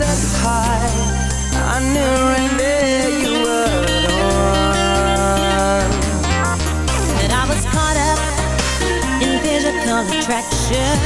and I. Knew right there you were. And I was caught up in physical attraction,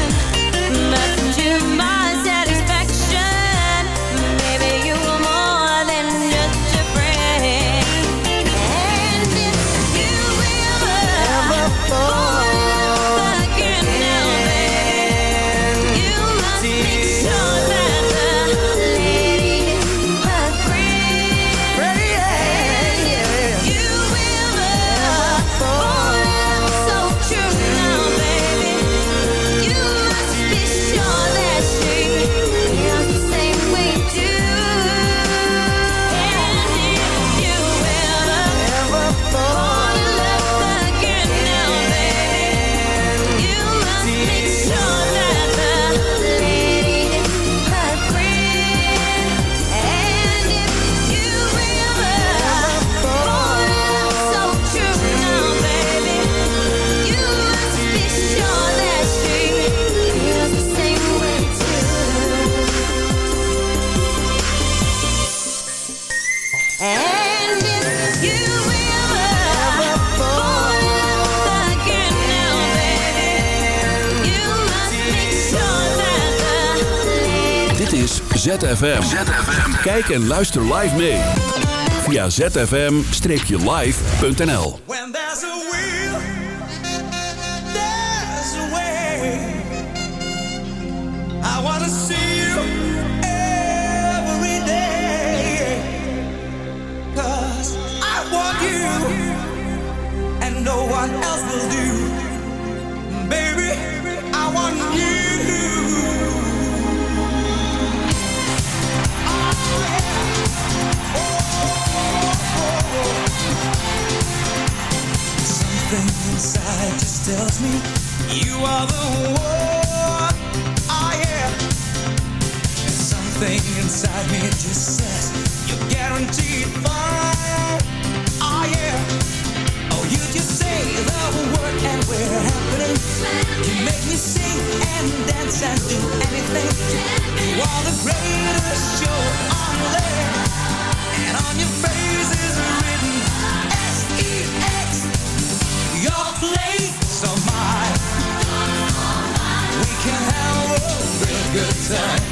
ZFM. Kijk en luister live mee. Via zfm-live.nl When there's a will, there's a way. I wanna see you every day. Cause I want you, and no one else will do. Tells me you are the one. Ah, yeah. Something inside me just says you're guaranteed fine. Ah, yeah. Oh, you just say the word and we're happening. You make me sing and dance and do anything. You are the greatest show on land. And on your face is written S-E-X your place We can have a real good time.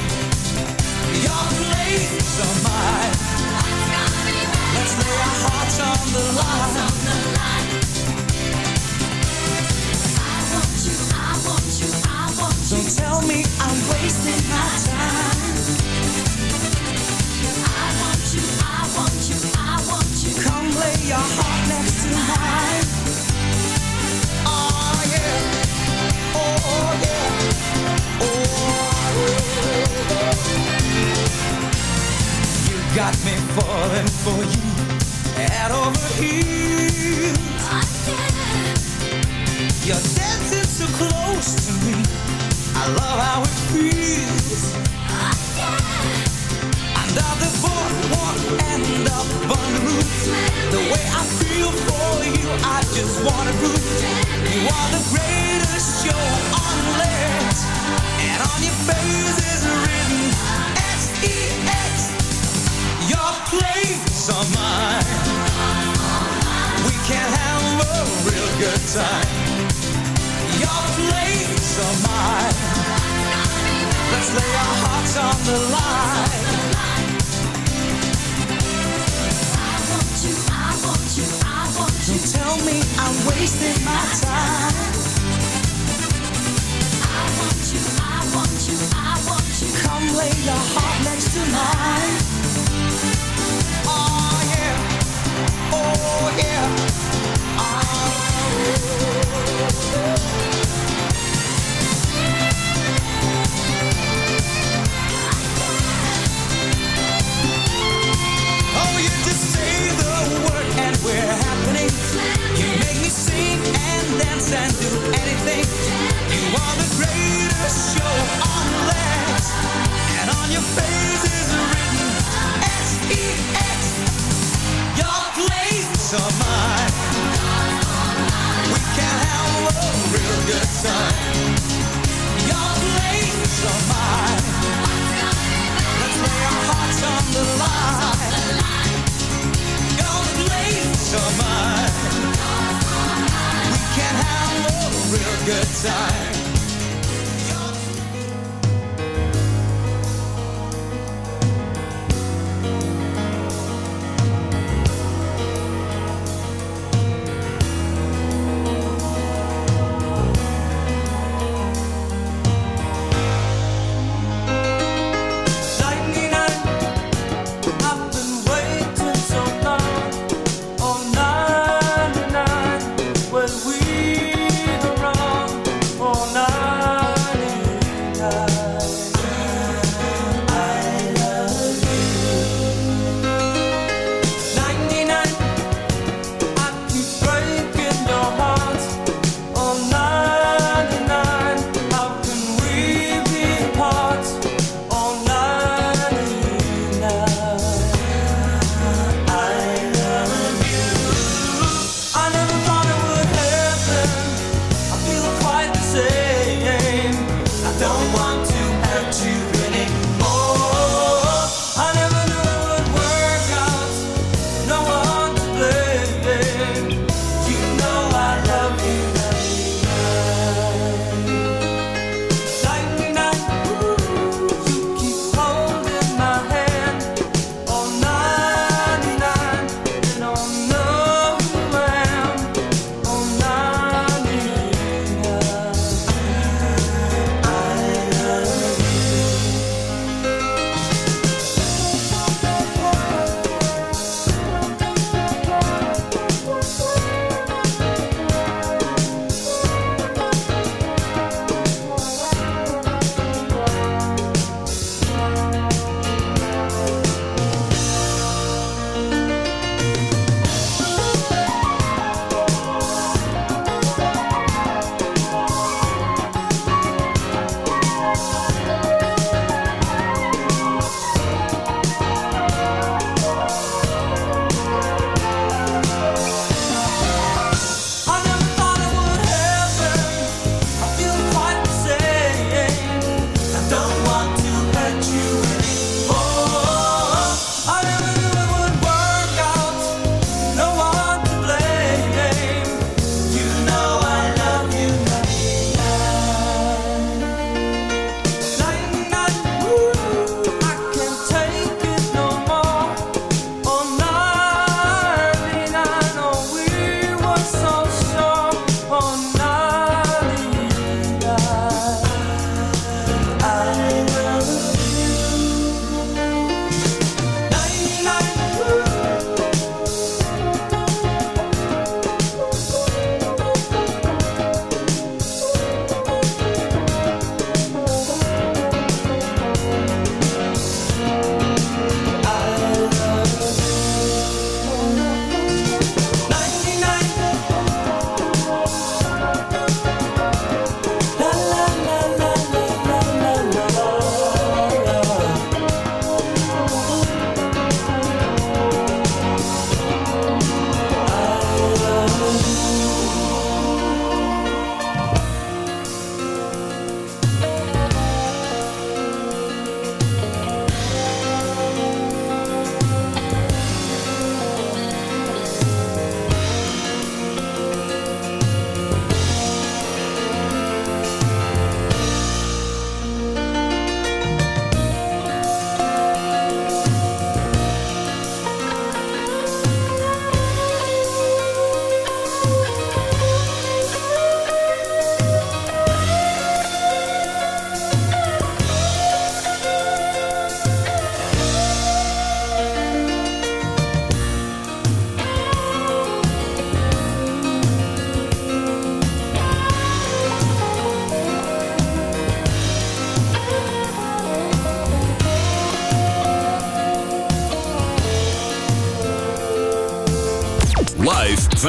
Your place or mine. Let's lay our hearts on the line. I want you, I want you, I want you. Tell me I'm wasting my time.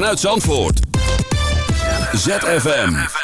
Vanuit Zandvoort. ZFM.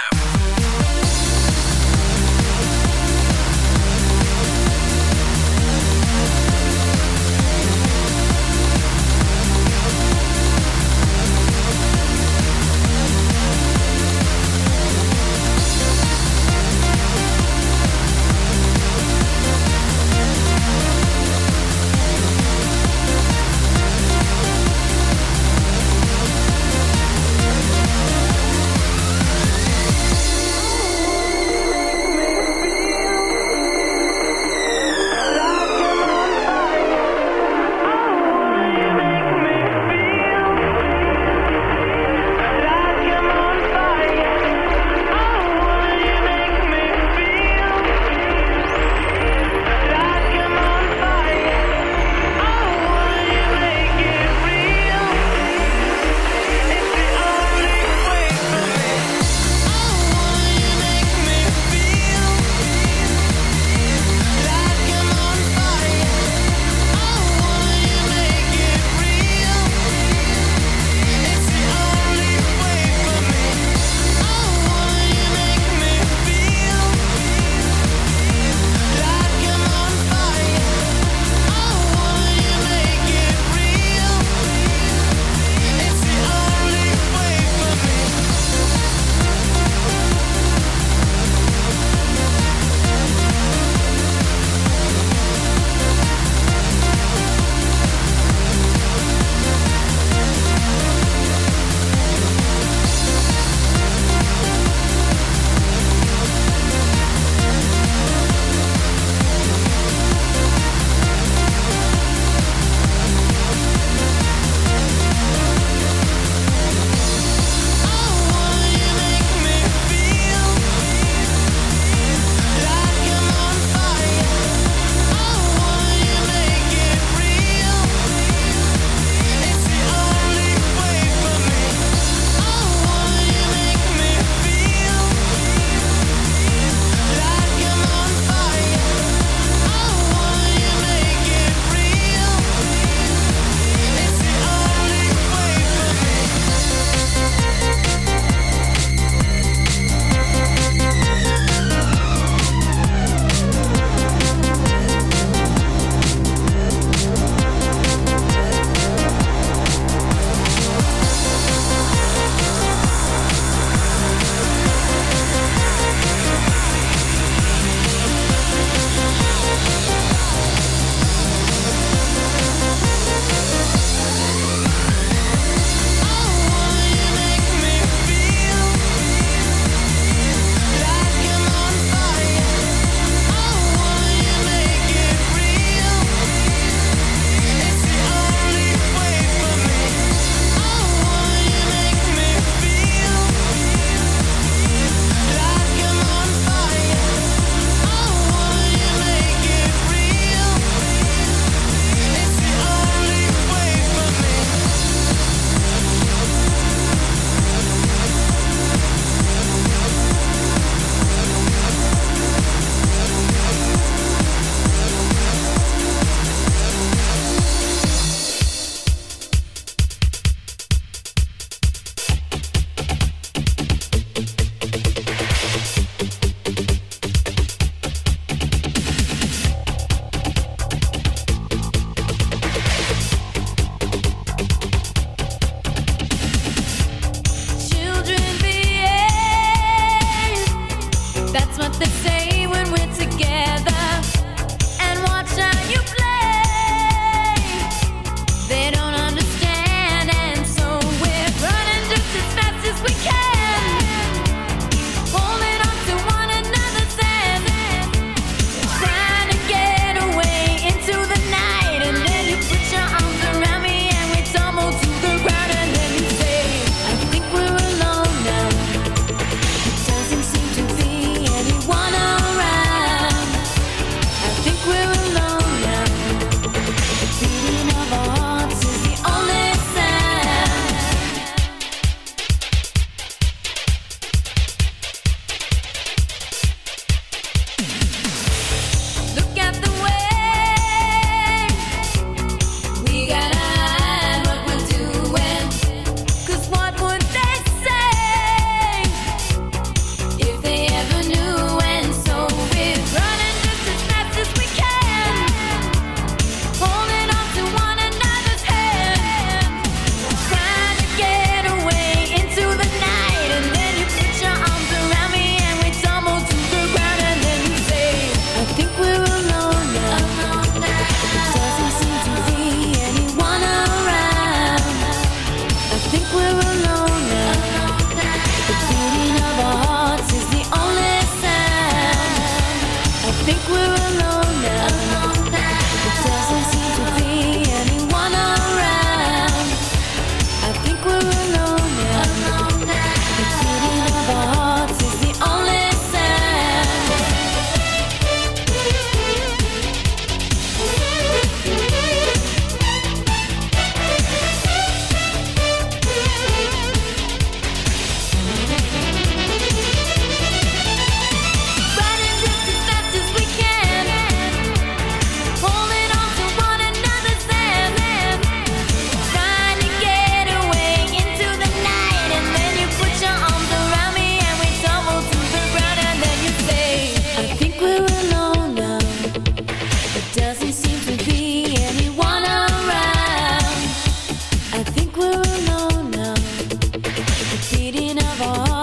Oh.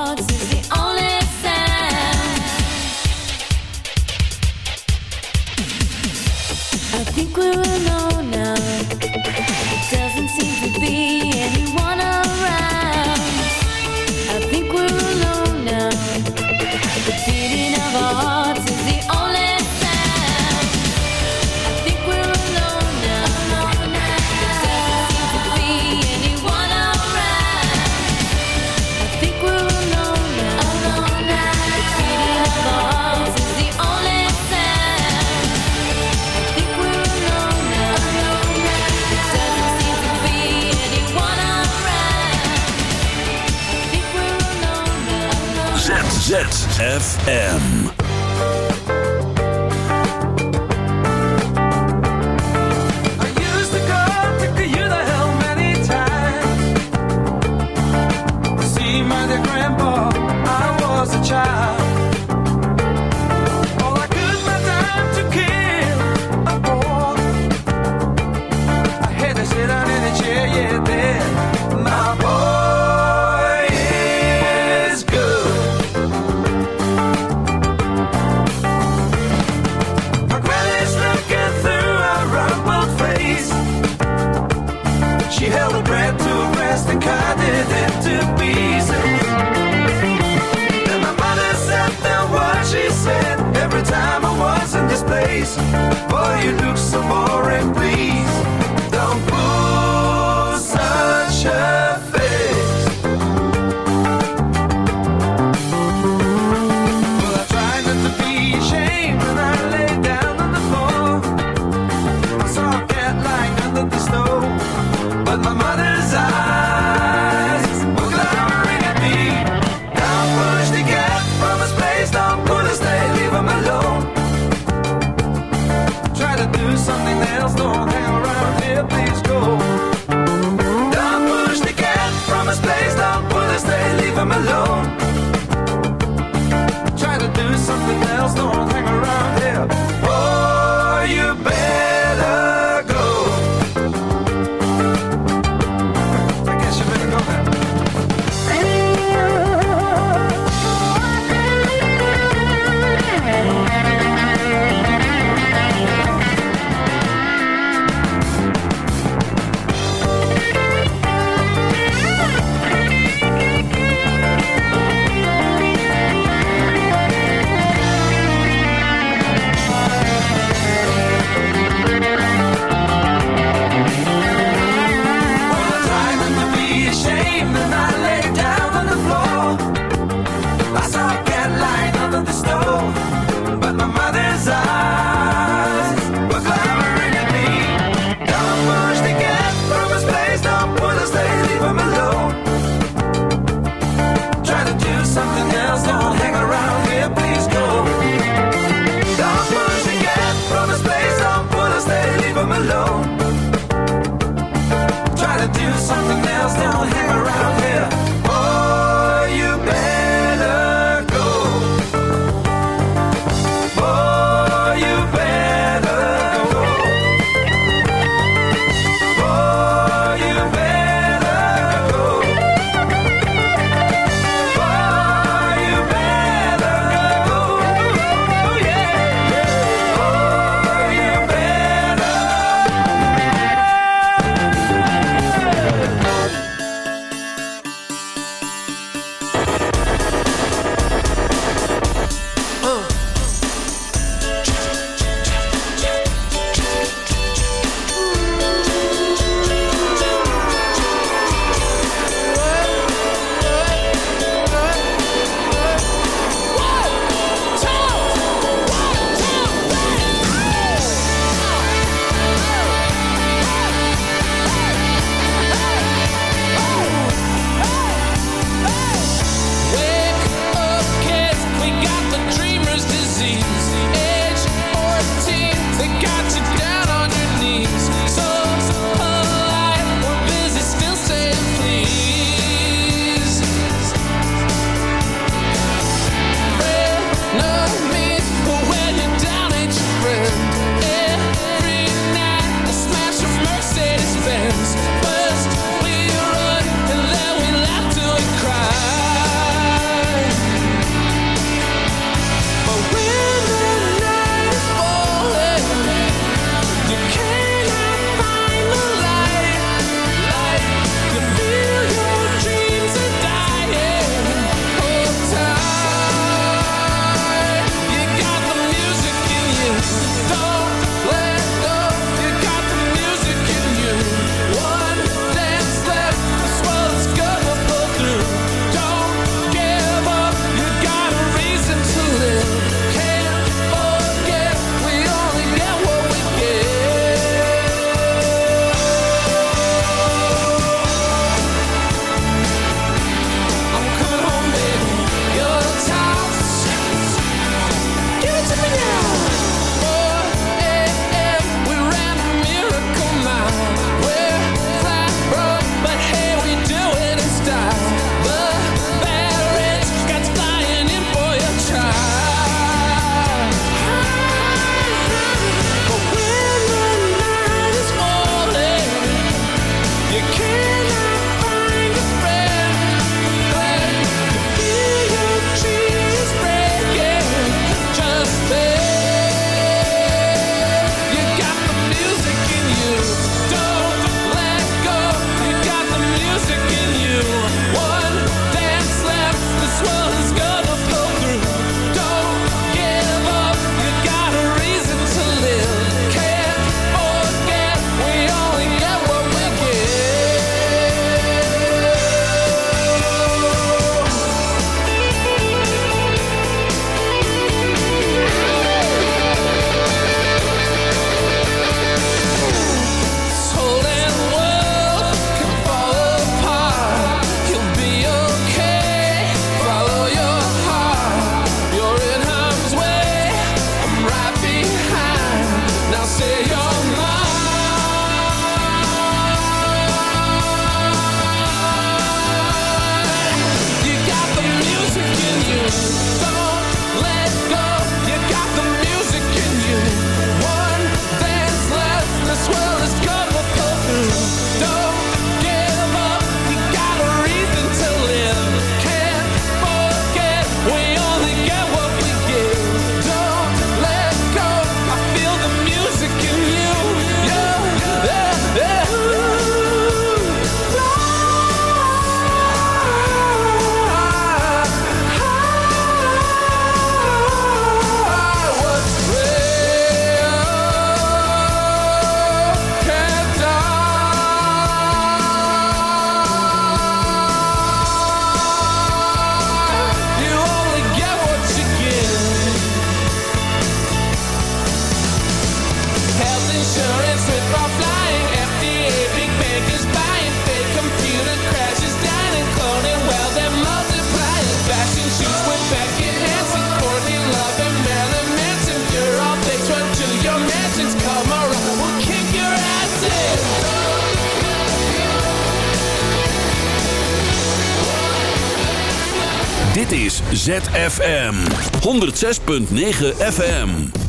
106.9 FM.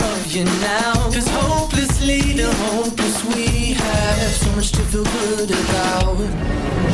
of you now. Cause hopelessly the hopeless we have. So much to feel good about.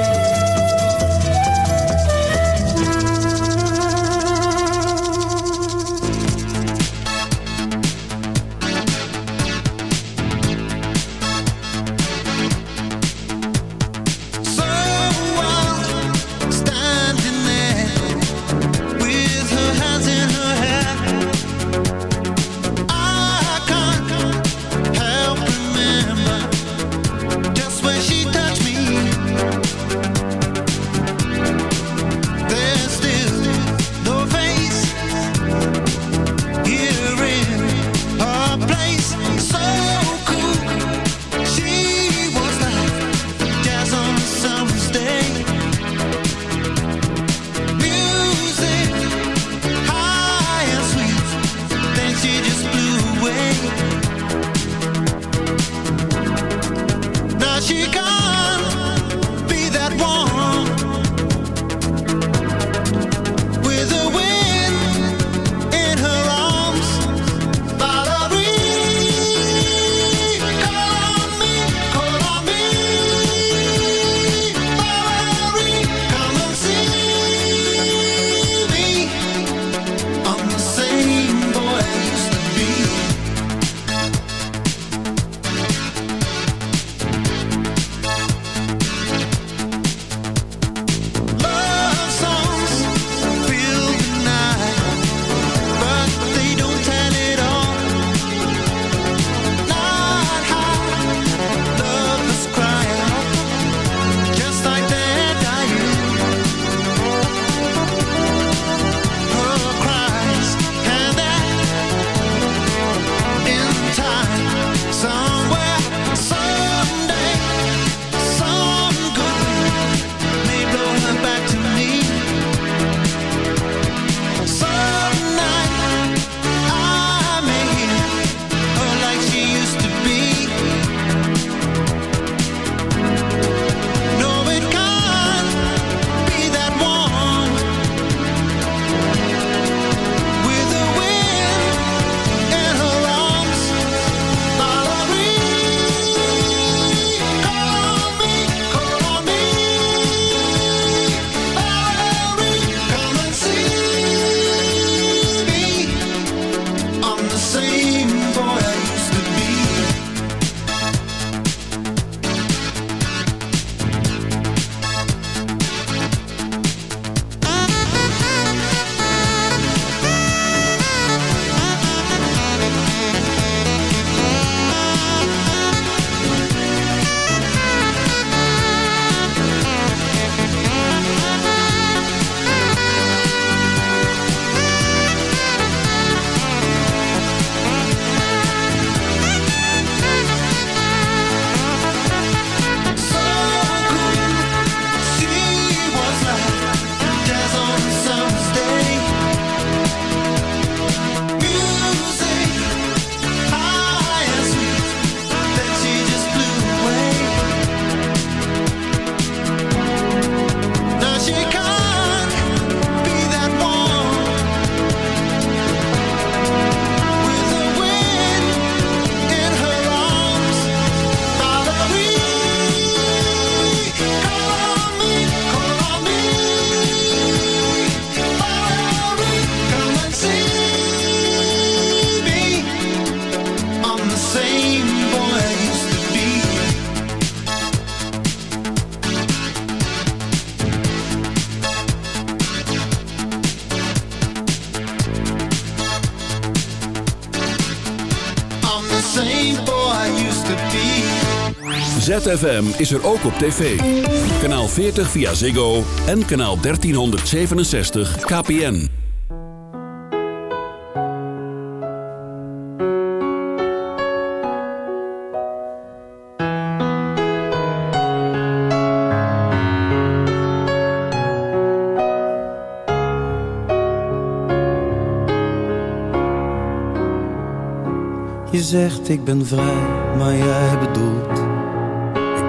ZFM is er ook op tv. Kanaal 40 via Ziggo en kanaal 1367 KPN. Je zegt ik ben vrij, maar jij bedoelt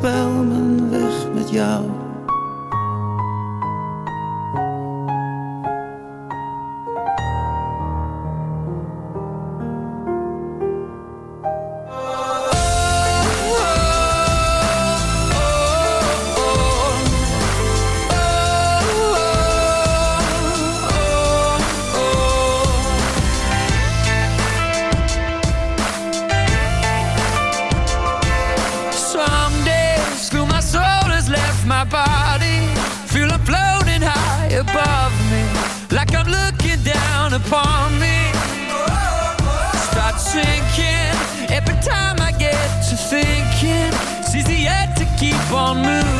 wel mijn weg met jou. on move.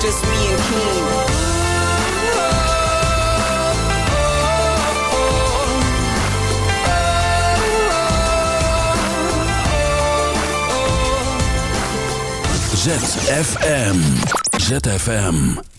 Just me and King. ZFM. ZFM.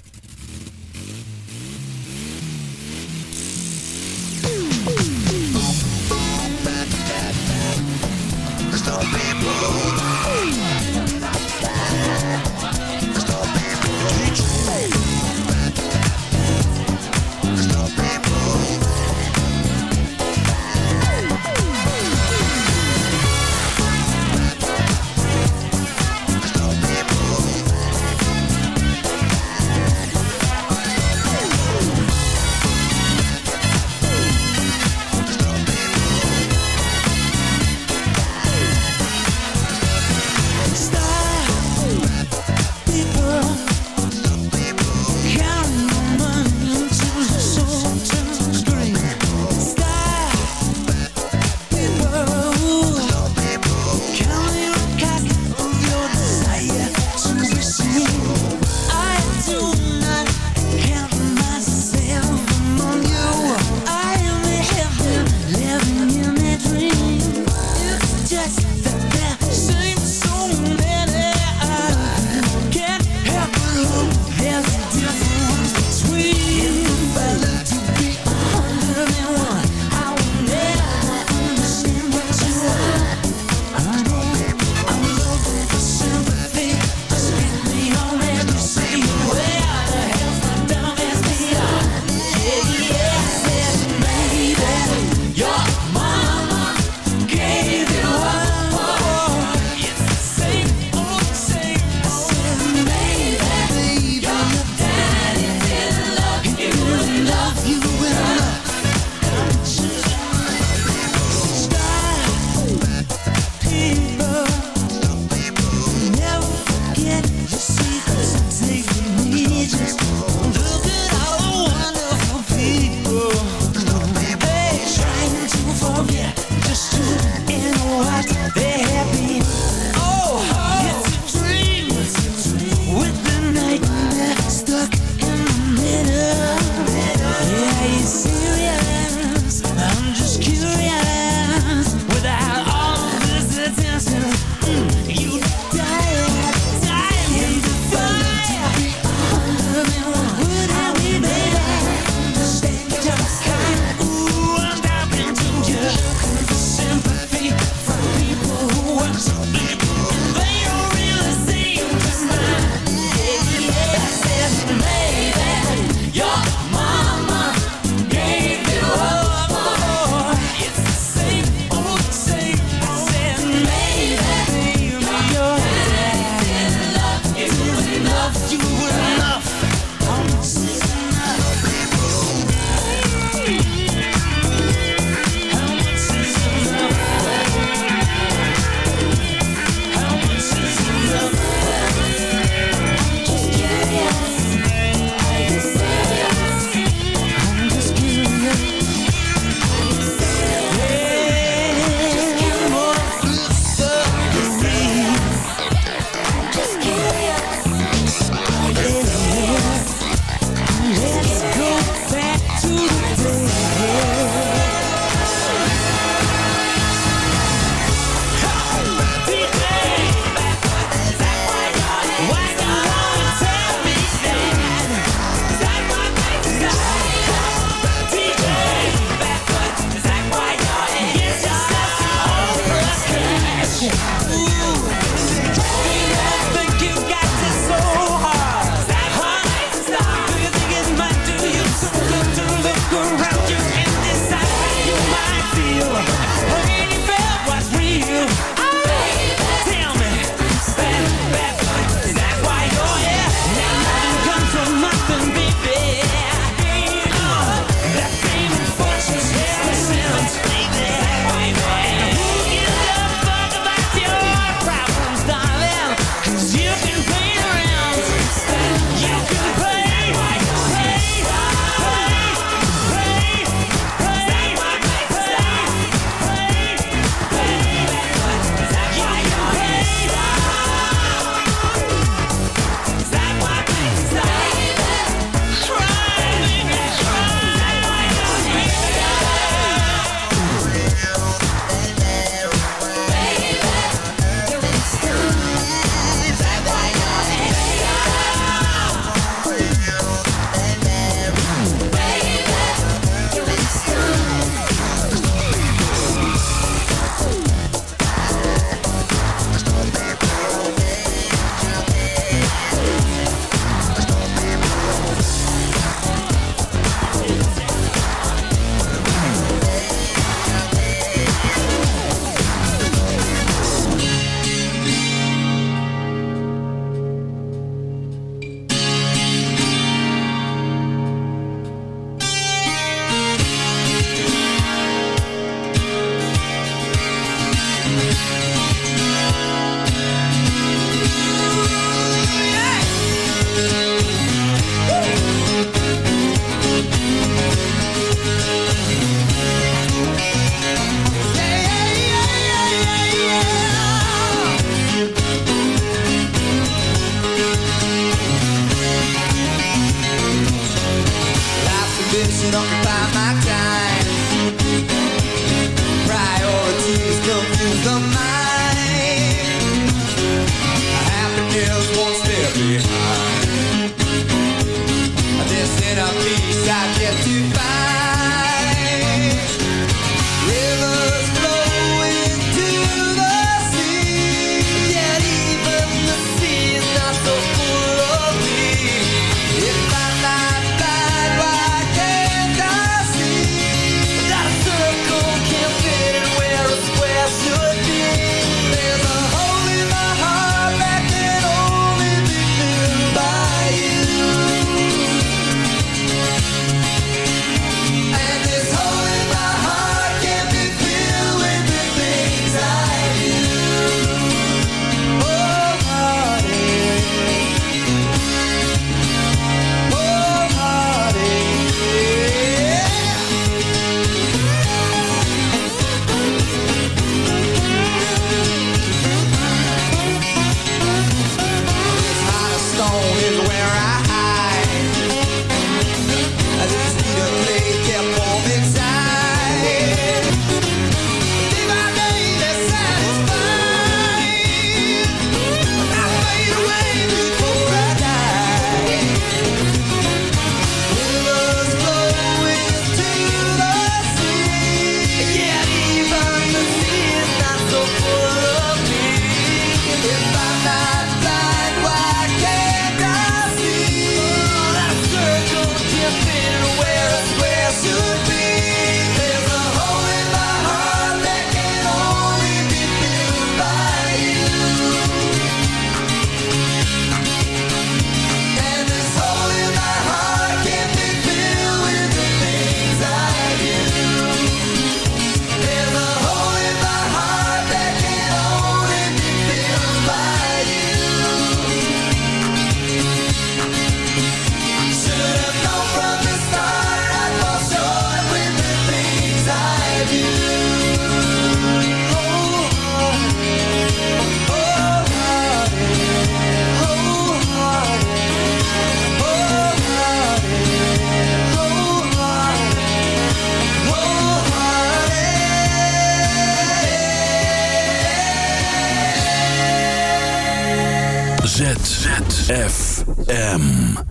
FM.